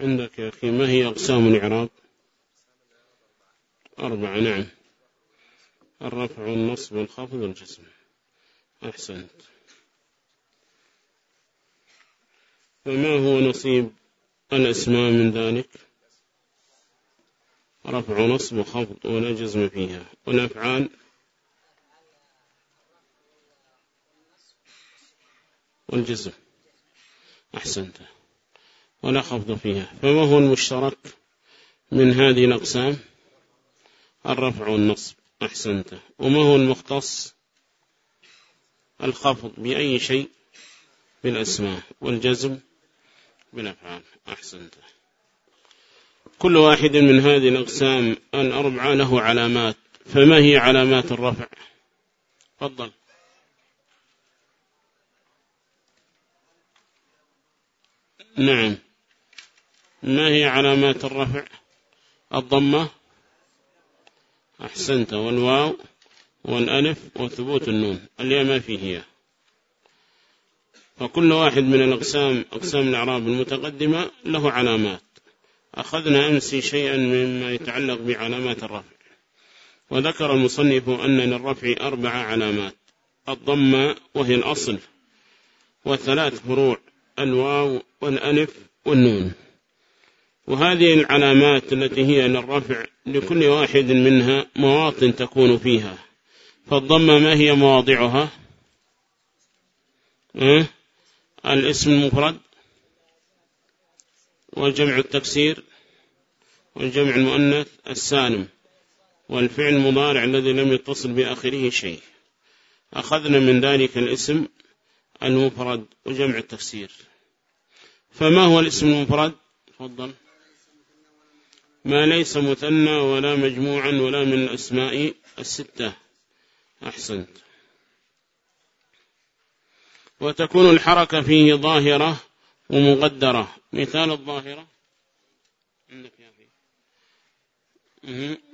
عندك يا أخي ما هي أقسام الإعراب؟ أربعة نعم. الرفع والنصب والخفض والجسم أحسنت. فما هو نصيب الأسماء من ذلك؟ رفع ونصب وخفض ولا جزم فيها. والأفعال؟ والجزم. أحسنت. ولا خفض فيها. فما هو المشترك من هذه الأقسام؟ الرفع والنصب أحسنت. وما هو المختص؟ الخفض بأي شيء بالأسماء والجزم بالأفعال. أحسنت. كل واحد من هذه الأقسام الأربعة له علامات. فما هي علامات الرفع؟ تفضل. نعم. ما هي علامات الرفع؟ الضمة أحسنت والواو والألف وثبوت النون. اللي ما فيه هي فكل واحد من الأقسام أقسام الأعراب المتقدمة له علامات. أخذنا أمس شيئا مما يتعلق بعلامات الرفع. وذكر المصنف أن للرفع أربع علامات. الضمة وهي الأصل وثلاث فروع الواو والألف والنون. وهذه العلامات التي هي للرفع لكل واحد منها مواطن تكون فيها. فالضمة ما هي مواضعها؟ أه؟ الاسم المفرد والجمع التكسير والجمع المؤنث السالم والفعل المضارع الذي لم يتصل بآخره شيء. أخذنا من ذلك الاسم المفرد وجمع التفسير فما هو الاسم المفرد؟ تفضل. ما ليس مثنى ولا مجموعا ولا من الأسماء الستة. أحسنت. وتكون الحركة فيه ظاهرة ومقدرة. مثال الظاهرة. عندك يا أخي.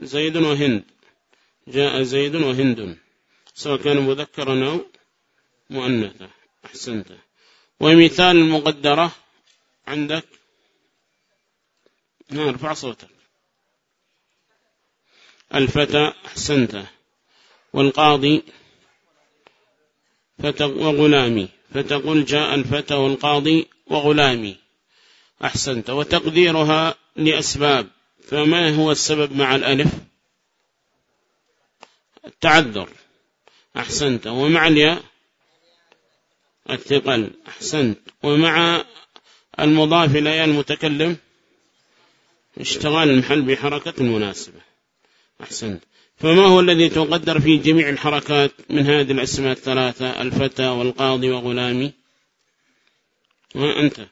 زيد وهند. جاء زيد وهند. سواء كان مذكرا أو مؤنثا. أحسنت. ومثال المقدرة. عندك. ارفع صوتك. الفتى أحسنت والقاضي فتى وغلامي فتقول جاء الفتى والقاضي وغلامي أحسنت. وتقديرها لأسباب فما هو السبب مع الألف؟ التعذر أحسنت. ومع الياء الثقل أحسنت. ومع المضاف إلى المتكلم اشتغال المحل بحركة مناسبة. أحسنت. فما هو الذي تقدر في جميع الحركات من هذه الأسماء الثلاثة؟ الفتى والقاضي وغلامي. وأنت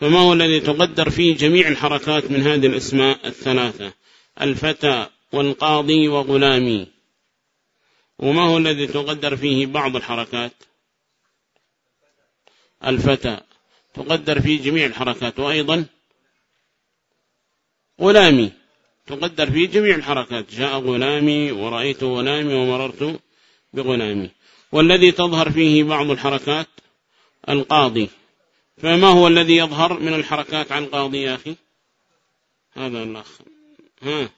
فما هو الذي تقدر في جميع الحركات من هذه الأسماء الثلاثة؟ الفتى والقاضي وغلامي. وما هو الذي تقدر فيه بعض الحركات؟ الفتى. تقدر في جميع الحركات. وأيضا غلامي. تقدر في جميع الحركات. جاء غلامي ورأيت غلامي ومررت بغلامي. والذي تظهر فيه بعض الحركات القاضي. فما هو الذي يظهر من الحركات عن القاضي يا أخي؟ هذا الأخ. ها.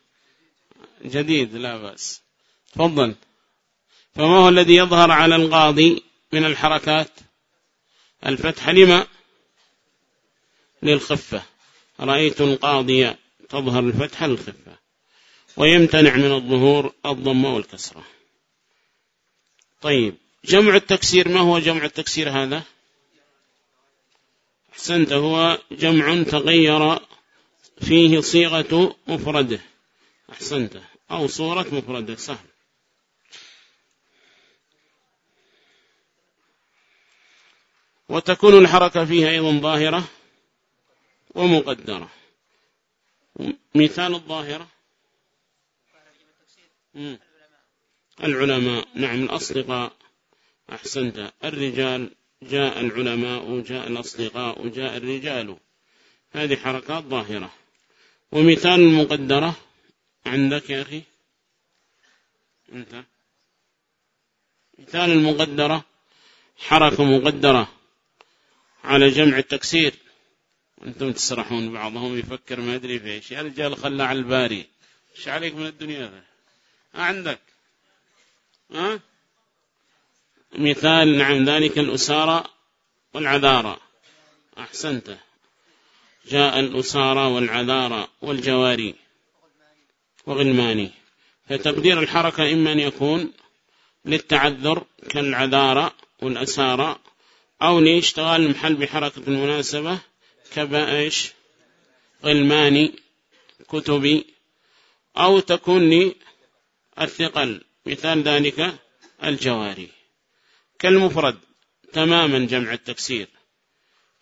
جديد لا بأس. تفضل. فما هو الذي يظهر على القاضي من الحركات؟ الفتح. لما؟ للخفة. رأيت القاضي تظهر الفتحة للخفة ويمتنع من الظهور الضمة والكسرة. طيب جمع التكسير ما هو جمع التكسير هذا؟ أحسنت هو جمع تغير فيه صيغة مفرده. أحسنت أو صورة مفرده سهل. وتكون الحركة فيها أيضا ظاهرة ومقدرة. مثال الظاهرة. العلماء. نعم الأصدقاء. أحسنت. الرجال جاء العلماء جاء الأصدقاء جاء الرجال. هذه حركات ظاهرة. ومثال المقدرة عندك يا أخي؟ أنت. مثال المقدرة حركة مقدرة على جمع التكسير. أنتم تسرحون بعضهم يفكر ما أدري في إيش يا رجال خلى على الباري. إيش عليك من الدنيا ذا عندك. ها؟ مثال نعم ذلك الأسارة والعذارة أحسنت. جاء الأسارة والعذارة والجواري وغلماني. فتقدير الحركة إما أن يكون للتعذر كالعذارة والأسارة أو لاشتغال المحل بحركة المناسبة كبائش غلماني كتبي أو تكون لي الثقل. مثال ذلك الجواري. كالمفرد تماما جمع التكسير.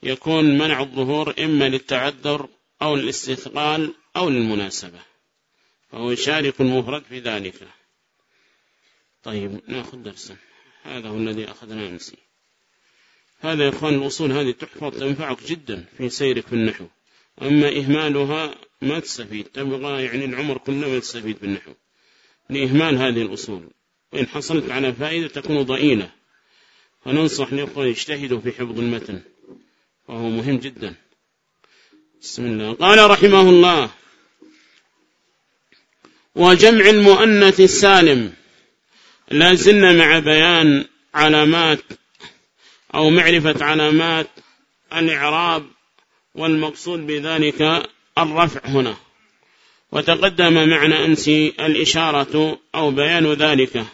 يكون منع الظهور إما للتعذر أو الاستثقال أو للمناسبة. فهو يشارك المفرد في ذلك. طيب نأخذ درسا. هذا هو الذي أخذنا أمسي هذا يا إخوان الأصول هذه تحفظ تنفعك جدا في سيرك في النحو. أما إهمالها ما تستفيد تبغى يعني العمر كله ما تستفيد بالنحو لإهمال هذه الأصول. وإن حصلت على فائدة تكون ضئيلة. فننصح لأخوة يجتهدوا في حفظ المتن. وهو مهم جدا. بسم الله. قال رحمه الله وجمع المؤنث السالم. لا زلنا مع بيان علامات أو معرفة علامات الإعراب والمقصود بذلك الرفع هنا. وتقدم معنا أمس الإشارة أو بيان ذلك.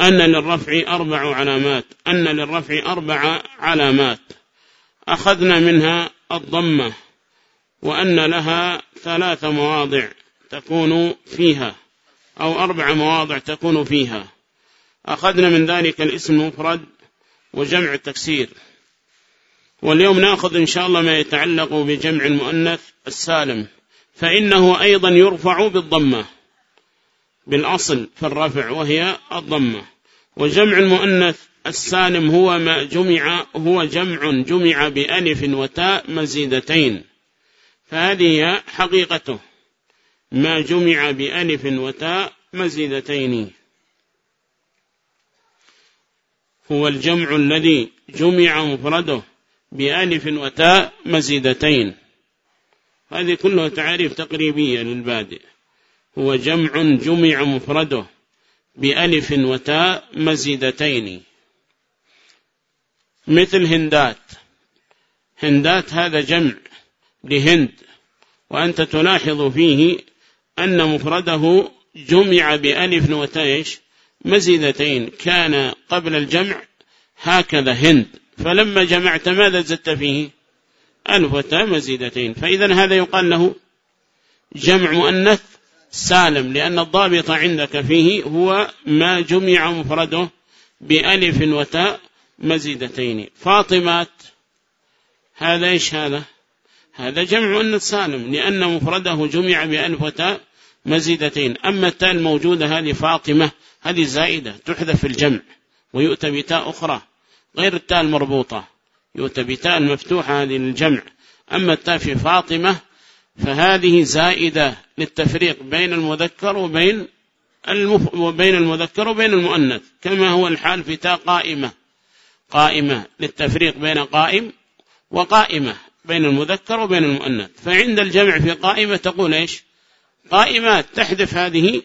أن للرفع أربع علامات. أن للرفع أربع علامات. أخذنا منها الضمة. وأن لها ثلاث مواضع تكون فيها. أو أربع مواضع تكون فيها. أخذنا من ذلك الاسم المفرد وجمع التكسير. واليوم نأخذ إن شاء الله ما يتعلق بجمع المؤنث السالم فإنه أيضا يرفع بالضمة بالأصل في الرفع وهي الضمة. وجمع المؤنث السالم هو ما جمع هو جمع جمع بألف وتاء مزيدتين فهذه حقيقته ما جمع بألف وتاء مزيدتين. هو الجمع الذي جمع مفرده بألف وتاء مزيدتين. هذه كلها تعريف تقريبية للبادئ. هو جمع جمع مفرده بألف وتاء مزيدتين. مثل هندات. هندات هذا جمع لهند وأنت تلاحظ فيه أن مفرده جمع بألف وتايش مزيدتين كان قبل الجمع هكذا هند. فلما جمعت ماذا زدت فيه؟ ألف وتاء مزيدتين. فإذا هذا يقال له جمع مؤنث سالم لأن الضابط عندك فيه هو ما جمع مفرده بألف وتاء مزيدتين. فاطمات هذا إيش هذا؟ هذا جمع مؤنث سالم لأن مفرده جمع بألف وتاء مزيدتين. أما التاء الموجودة هذه فاطمة هذه زائدة تحذف في الجمع ويؤتى بتاء أخرى. غير التاء المربوطة يؤتى بتاء المفتوحة هذه للجمع. أما التاء في فاطمة فهذه زائدة للتفريق بين المذكر وبين المف... وبين المذكر وبين المؤنث كما هو الحال في تاء قائمة. قائمة للتفريق بين قائم وقائمة بين المذكر وبين المؤنث. فعند الجمع في قائمة تقول إيش؟ قائمات تحذف هذه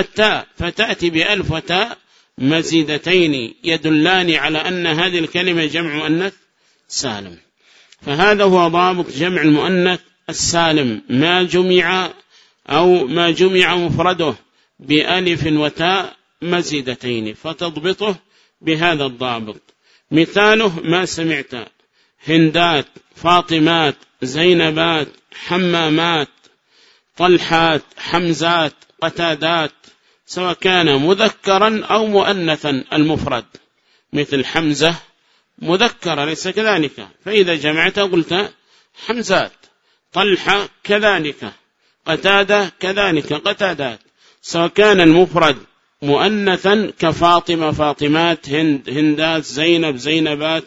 التاء فتأتي بألف وتاء مزيدتين يدلان على أن هذه الكلمة جمع مؤنث سالم. فهذا هو ضابط جمع المؤنث السالم. ما جمع أو ما جمع مفرده بألف وتاء مزيدتين فتضبطه بهذا الضابط. مثاله ما سمعت هندات فاطمات زينبات حمامات طلحات حمزات قتادات سواء كان مذكرا أو مؤنثا المفرد. مثل حمزة مذكرة ليس كذلك. فإذا جمعت قلت حمزات طلحة كذلك قتادة كذلك قتادات. سواء كان المفرد مؤنثا كفاطمة فاطمات هند هندات زينب زينبات.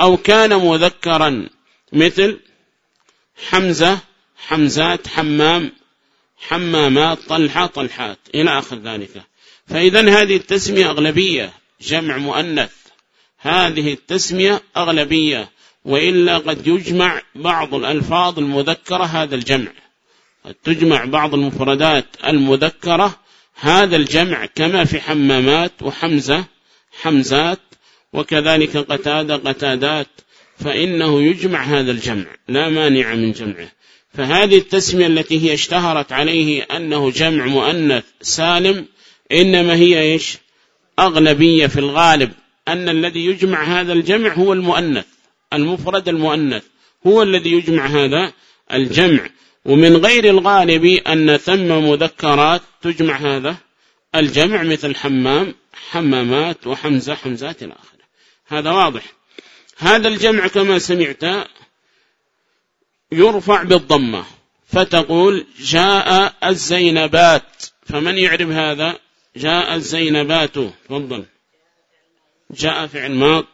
أو كان مذكرا مثل حمزة حمزات حمام حمامات طلحة طلحات إلى آخر ذلك. فإذا هذه التسمية أغلبية جمع مؤنث. هذه التسمية أغلبية وإلا قد يجمع بعض الألفاظ المذكرة هذا الجمع. قد تجمع بعض المفردات المذكرة هذا الجمع كما في حمامات وحمزة حمزات وكذلك قتادة قتادات فإنه يجمع هذا الجمع. لا مانع من جمعه. فهذه التسمية التي هي اشتهرت عليه أنه جمع مؤنث سالم إنما هي إيش؟ أغلبية في الغالب أن الذي يجمع هذا الجمع هو المؤنث المفرد المؤنث هو الذي يجمع هذا الجمع. ومن غير الغالب أن ثم مذكرات تجمع هذا الجمع مثل حمام حمامات وحمزة حمزات إلى آخره. هذا واضح. هذا الجمع كما سمعت يرفع بالضمة. فتقول جاء الزينبات. فمن يعرف هذا؟ جاء الزينبات. تفضل. جاء فعل ماض.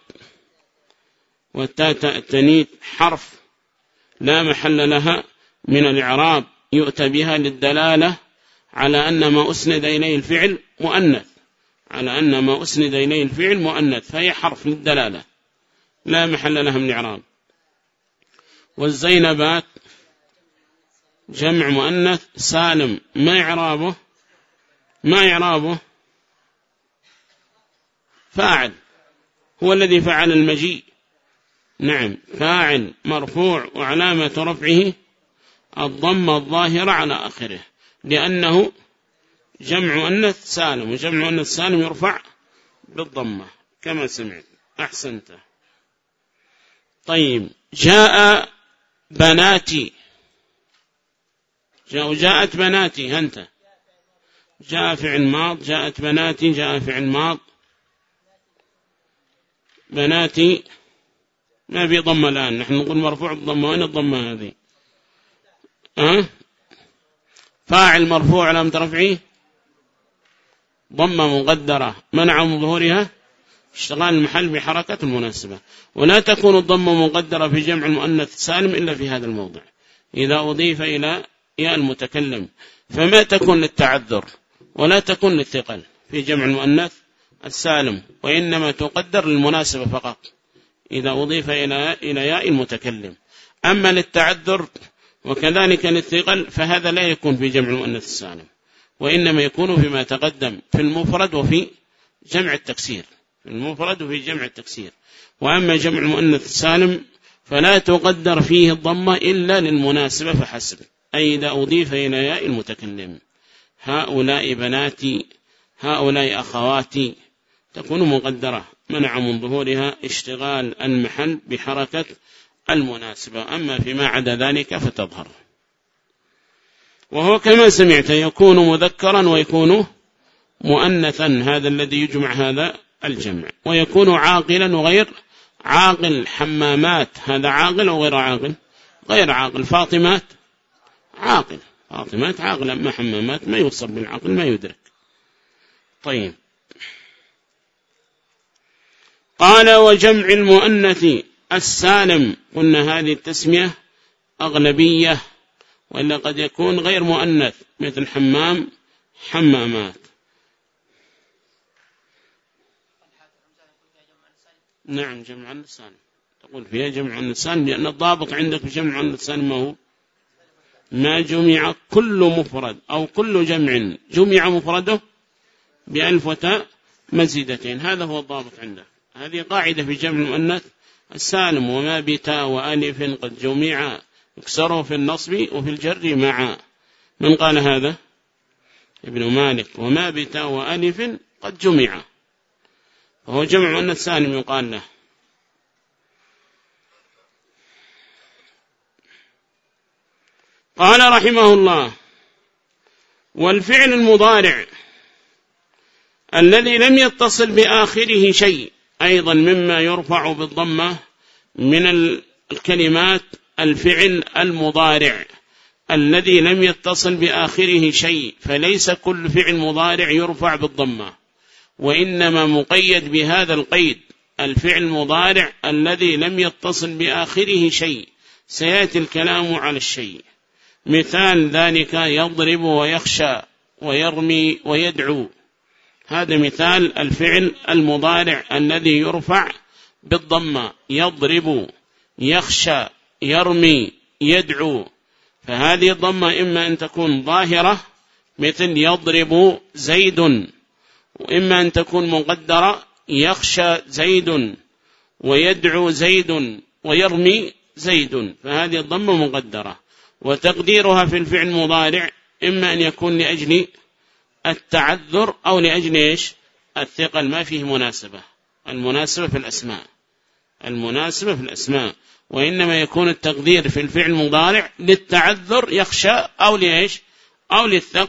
والتاء التنيت حرف. لا محل لها من الإعراب. يؤتى بها للدلالة على أن ما أسند إليه الفعل مؤنث. على أن ما أسند إليه الفعل مؤنث. فهي حرف للدلالة. لا محل لها من الإعراب. والزينبات جمع مؤنث سالم ما إعرابه ما إعرابه فاعل. هو الذي فعل المجيء. نعم. فاعل مرفوع وعلامة رفعه الضم الظاهرة على آخره لأنه جمع مؤنث سالم وجمع مؤنث سالم يرفع بالضمة كما سمعت. أحسنت. طيب جاء بناتي. جاء جاءت بناتي أنت. جاء فعل ماض جاءت بناتي جاء فعل ماض. بناتي ما في ضمة الآن. نحن نقول مرفوع الضمة. وين الضمة هذه؟ أه؟ فاعل مرفوع على رفعه ضمة مقدرة. منع من ظهورها؟ اشتغال المحل بحركة المناسبة ولا تكون الضمة مقدرة في جمع المؤنث السالم إلا في هذا الموضع. إذا أضيف إلى ياء المتكلم. فما تكون للتعذر ولا تكون للثقل في جمع المؤنث السالم وإنما تقدر للمناسبة فقط. إذا أضيف إلى إلى ياء المتكلم. أما للتعذر وكذلك للثقل فهذا لا يكون في جمع المؤنث السالم. وإنما يكون فيما تقدم في المفرد وفي جمع التكسير. في المفرد وفي جمع التكسير. وأما جمع المؤنث السالم فلا تقدر فيه الضمة إلا للمناسبة فحسب. أي إذا أضيف إلى ياء المتكلم. هؤلاء بناتي هؤلاء أخواتي. تكون مقدرة. منع من ظهورها اشتغال المحل بحركة المناسبة. أما فيما عدا ذلك فتظهر. وهو كما سمعت يكون مذكرا ويكون مؤنثا. هذا الذي يجمع هذا الجمع. ويكون عاقلا وغير عاقل. حمامات هذا عاقل أو غير عاقل؟ غير عاقل. فاطمات؟ عاقل. فاطمات عاقل أما حمامات ما يوصل بالعقل ما يدرك. طيب. قال وجمع المؤنث السالم. قلنا هذه التسمية أغلبية وإلا قد يكون غير مؤنث مثل حمام حمامات. نعم جمع النسان تقول فيها جمع النسان لأن الضابط عندك جمع النسان ما هو؟ ما جمع كل مفرد أو كل جمع. جمع مفرده بألف وتاء مزيدتين. هذا هو الضابط عندك هذه قاعدة في جمع المؤنث السالم وما بتاء وألف قد جمع يكسره في النصب وفي الجر معا. من قال هذا؟ ابن مالك. وما بتاء وألف قد جمع. وهو جمع أن السالم يقال له قال رحمه الله والفعل المضارع الذي لم يتصل بآخره شيء أيضا مما يرفع بالضمة من الكلمات الفعل المضارع الذي لم يتصل بآخره شيء فليس كل فعل مضارع يرفع بالضمة. وإنما مقيد بهذا القيد الفعل المضارع الذي لم يتصل بآخره شيء. سيأتي الكلام على الشيء. مثال ذلك يضرب ويخشى ويرمي ويدعو. هذا مثال الفعل المضارع الذي يرفع بالضمة يضرب يخشى يرمي يدعو. فهذه الضمة إما أن تكون ظاهرة مثل يضرب زيد. وإما أن تكون مقدرة يخشى زيد ويدعو زيد ويرمي زيد فهذه الضمة مقدرة. وتقديرها في الفعل المضارع إما أن يكون لأجل التعذر أو لأجل إيش؟ الثقل ما فيه مناسبة. المناسبة في الأسماء. المناسبة في الأسماء. وإنما يكون التقدير في الفعل المضارع للتعذر يخشى أو لإيش؟ أو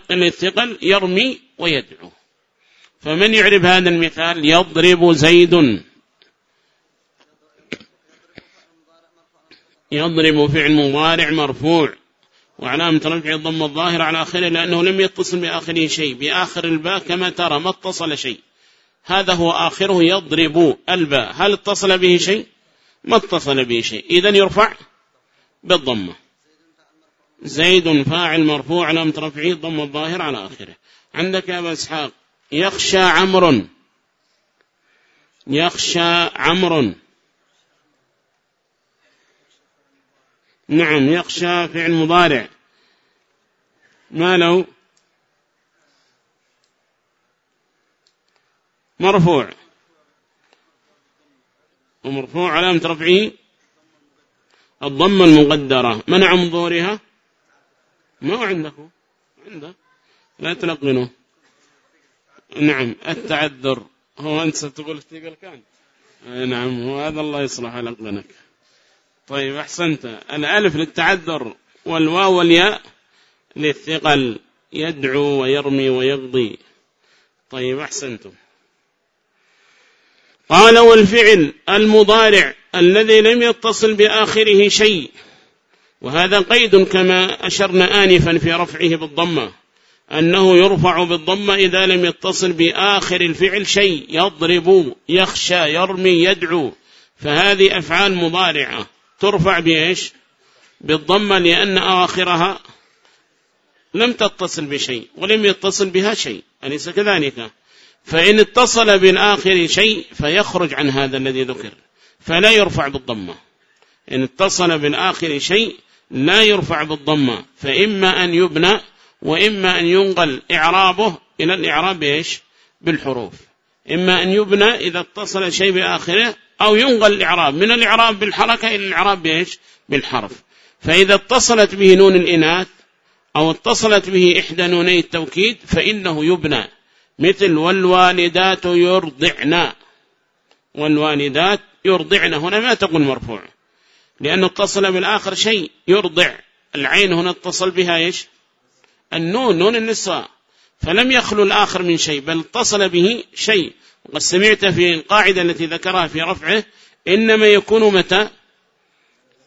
للثقل يرمي ويدعو. فمن يعرف هذا المثال يضرب زيد. يضرب فعل مضارع مرفوع. وعلامة رفع الضم الظاهر على آخره لأنه لم يتصل بآخره شيء. بآخر الباء كما ترى ما اتصل شيء. هذا هو آخره يضرب الباء. هل اتصل به شيء؟ ما اتصل به شيء. إذا يرفع بالضمة. زيد فاعل مرفوع. علامة رفعه الضم الظاهر على آخره. عندك يا أبا إسحاق. يخشى عمر. يخشى عمر. نعم يخشى فعل مضارع. ما لو؟ مرفوع. ومرفوع علامة رفعه الضمة المقدرة. منع من ظهورها؟ ما هو عندكم عنده لا تلقنه. نعم التعذر. هو أنت ستقول الثقل كان نعم هو هذا الله يصلح لقنك طيب أحسنت. الألف للتعذر والواو والياء للثقل. يدعو ويرمي ويقضي طيب أحسنتم قال والفعل المضارع الذي لم يتصل بآخره شيء. وهذا قيد كما أشرنا آنفا في رفعه بالضمة. أنه يرفع بالضمة إذا لم يتصل بآخر الفعل شيء يضرب يخشى يرمي يدعو. فهذه أفعال مضارعة. ترفع بإيش؟ بالضمة لأن أواخرها لم تتصل بشيء ولم يتصل بها شيء. أليس كذلك؟ فإن اتصل بالآخر شيء فيخرج عن هذا الذي ذكر. فلا يرفع بالضمة إن اتصل بالآخر شيء لا يرفع بالضمة فإما أن يبنى وإما أن ينقل إعرابه إلى الإعراب بإيش بالحروف. إما أن يبنى إذا اتصل شيء بآخره أو ينقل الإعراب من الإعراب بالحركة إلى الإعراب بإيش؟ بالحرف. فإذا اتصلت به نون الإناث أو اتصلت به إحدى نوني التوكيد فإنه يبنى. مثل والوالدات يرضعن. والوالدات يرضعن. هنا ما تقول مرفوع. لأنه اتصل بالآخر شيء يرضع. العين هنا اتصل بها إيش؟ النون نون النساء. فلم يخلو الآخر من شيء بل اتصل به شيء. وقد سمعت في القاعدة التي ذكرها في رفعه إنما يكون متى؟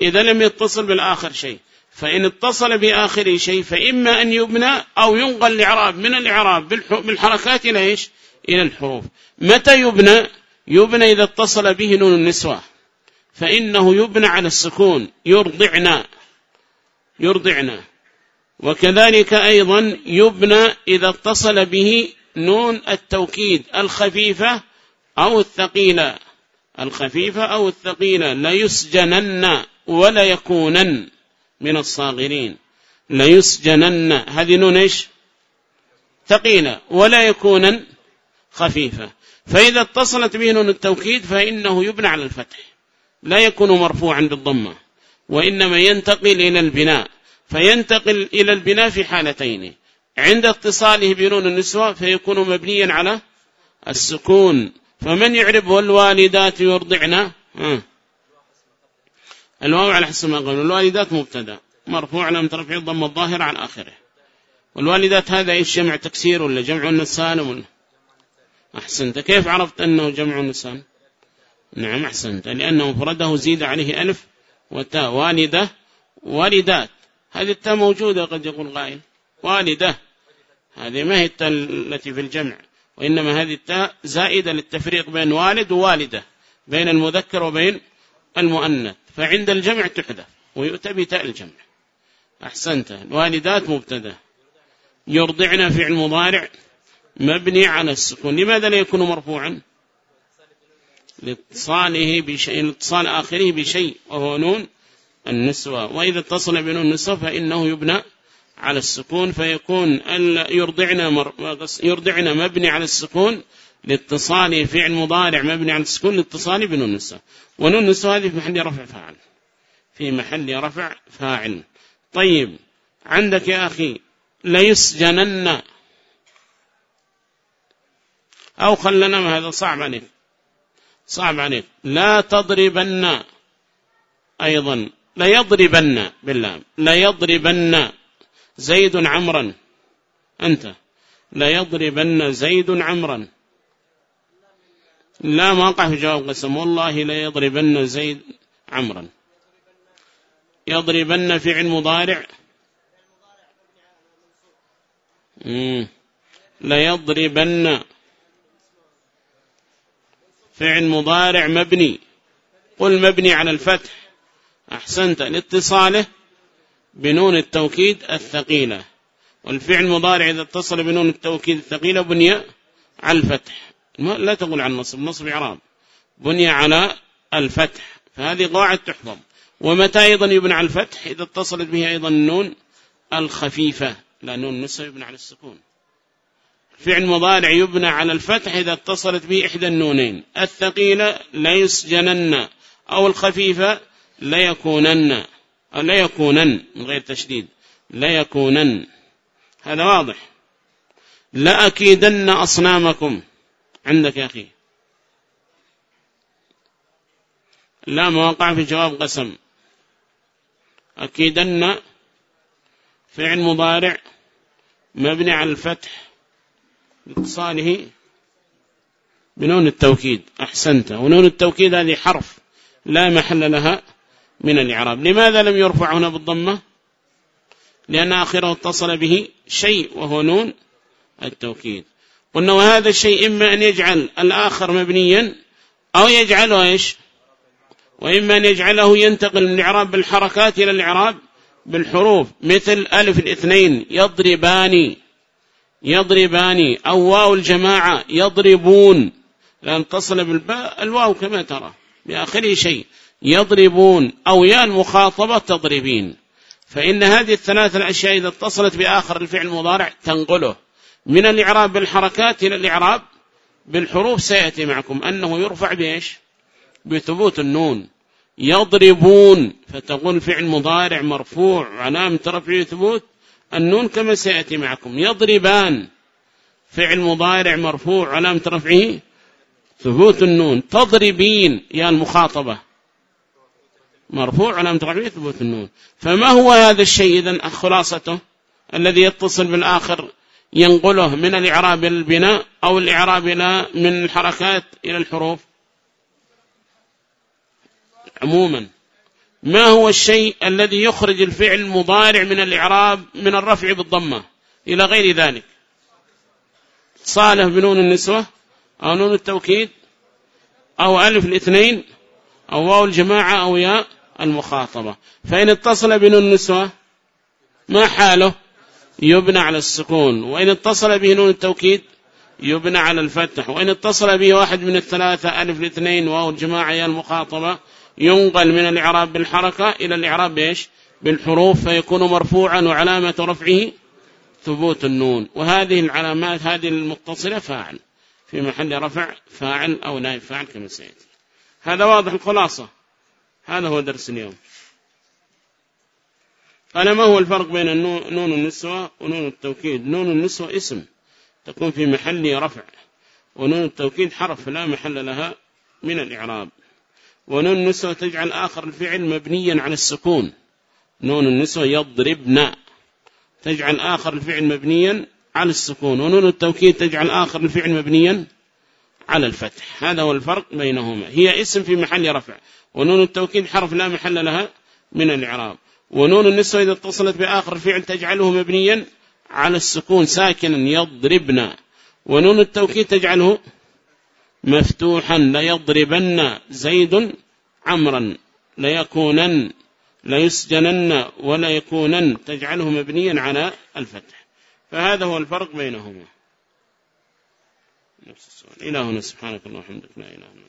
إذا لم يتصل بالآخر شيء. فإن اتصل بآخر شيء فإما أن يبنى أو ينقل الإعراب من الإعراب بالحركات إلى إيش؟ إلى الحروف. متى يبنى؟ يبنى إذا اتصل به نون النسوة. فإنه يبنى على السكون يرضعنا. يرضعنا. وكذلك أيضا يبنى إذا اتصل به نون التوكيد الخفيفة أو الثقيلة. الخفيفة أو الثقيلة لا يسجنن ولا يكونن من الصاغرين. لا يسجنن هذه نون إيش؟ ثقيلة ولا يكونن خفيفة. فإذا اتصلت به نون التوكيد فإنه يبنى على الفتح لا يكون مرفوعا بالضمة وإنما ينتقل إلى البناء. فينتقل إلى البناء في حالتين. عند اتصاله بنون النسوة فيكون مبنيا على السكون. فمن يعرب والوالدات يرضعن؟ الواو على حسب ما قالوا. الوالدات مبتدأ. مرفوع لم ترفع الضم الظاهر عن آخره. والوالدات هذا إيش؟ جمع تكسير ولا جمع النسان ولا؟ أحسنت. كيف عرفت أنه جمع النسان؟ نعم أحسنت. لأنه مفرده زيد عليه ألف وتاء. والدة والدات. هذه التاء موجودة قد يقول قائل. والدة. هذه ما هي التاء التي في الجمع. وإنما هذه التاء زائدة للتفريق بين والد ووالدة بين المذكر وبين المؤنث. فعند الجمع تحذف ويؤتى بتاء الجمع. أحسنت. الوالدات مبتدأ. يرضعن فعل مضارع مبني على السكون. لماذا لا يكون مرفوعا؟ لاتصاله بشيء لاتصال آخره بشيء وهو نون. النسوة. وإذا اتصل بنون النسوة فإنه يبنى على السكون فيكون يرضعنا. يرضعنا مبني على السكون لاتصاله فعل مضارع مبني على السكون لاتصاله بنون النسوة. ونون النسوة هذه في محل رفع فاعل. في محل رفع فاعل. طيب عندك يا أخي ليسجنن. أو خلنا هذا صعب عليك. صعب عليك. لا تضربن. أيضا. لا يضربن بالله لا يضربن زيد عمرا. أنت. لا يضربن زيد عمرا. لا ما وقع في جواب قسم والله لا يضربن زيد عمرا. يضربن فعل مضارع. لا يضربن فعل مضارع مبني. قل مبني على الفتح. أحسنت لاتصاله بنون التوكيد الثقيلة. والفعل مضارع إذا اتصل بنون التوكيد الثقيلة بني على الفتح. لا تقول عن نصب نصب إعراب. بني على الفتح. فهذه قواعد تحفظ ومتى أيضا يبنى على الفتح؟ إذا اتصلت به أيضا النون الخفيفة لا نون نسى يبنى على السكون. فعل مضارع يبنى على الفتح إذا اتصلت به إحدى النونين. الثقيلة لا يسجنن أو الخفيفة لا يكونن أو لا يكونن من غير تشديد. لا يكونن. هذا واضح. لا أكيدن أصنامكم. عندك يا أخي. لا مواقع في جواب قسم. أكيدن فعل مضارع مبني على الفتح اتصاله بنون التوكيد. أحسنت. ونون التوكيد هذه حرف. لا محل لها. من الإعراب. لماذا لم يرفع هنا بالضمة؟ لأن آخره اتصل به شيء وهو نون التوكيد. قلنا وهذا الشيء إما أن يجعل الآخر مبنيا أو يجعله إيش؟ وإما أن يجعله ينتقل من الإعراب بالحركات إلى الإعراب بالحروف. مثل ألف الاثنين يضربان يضربان أو واو الجماعة يضربون. لأن اتصل بالباء الواو كما ترى بآخره شيء. يضربون أو يا المخاطبة تضربين. فإن هذه الثلاث الأشياء إذا اتصلت بآخر الفعل المضارع تنقله. من الإعراب بالحركات إلى الإعراب بالحروف سيأتي معكم. أنه يرفع بإيش؟ بثبوت النون. يضربون فتقول فعل مضارع مرفوع علامة رفعه ثبوت النون كما سيأتي معكم. يضربان فعل مضارع مرفوع علامة رفعه ثبوت النون. تضربين يا المخاطبة. مرفوع علامة رفعه ثبوت النون. فما هو هذا الشيء إذن خلاصته الذي يتصل بالآخر ينقله من الإعراب إلى البناء أو الإعراب إلى من الحركات إلى الحروف؟ عموما. ما هو الشيء الذي يخرج الفعل المضارع من الإعراب من الرفع بالضمة؟ إلى غير ذلك. صالح بنون النسوة أو نون التوكيد أو ألف الاثنين أو واو الجماعة أو ياء المخاطبة. فإن اتصل بنون النسوة ما حاله؟ يبنى على السكون. وإن اتصل به نون التوكيد يبنى على الفتح. وإن اتصل به واحد من الثلاثة ألف الاثنين واو الجماعة ياء المخاطبة ينقل من الإعراب بالحركة إلى الإعراب بإيش؟ بالحروف فيكون مرفوعا وعلامة رفعه ثبوت النون. وهذه العلامات هذه المتصلة فاعل. في محل رفع فاعل أو نائب فاعل كما سيأتي. هذا واضح الخلاصة. هذا هو درس اليوم. قال ما هو الفرق بين نون النسوة ونون التوكيد؟ نون النسوة اسم. تكون في محل رفع. ونون التوكيد حرف لا محل لها من الإعراب. ونون النسوة تجعل آخر الفعل مبنيا على السكون. نون النسوة يضربن. تجعل آخر الفعل مبنيا على السكون. ونون التوكيد تجعل آخر الفعل مبنيا على الفتح. هذا هو الفرق بينهما. هي اسم في محل رفع. ونون التوكيد حرف لا محل لها من الإعراب. ونون النسوة إذا اتصلت بآخر الفعل تجعله مبنيا على السكون ساكنا يضربن ونون التوكيد تجعله مفتوحا ليضربن. زيد عمرا ليكونن ليسجنن ولا يكونن تجعله مبنيا على الفتح. فهذا هو الفرق بينهما. نفس السؤال. إلهنا سبحانك اللهم وبحمدك لا إله إلا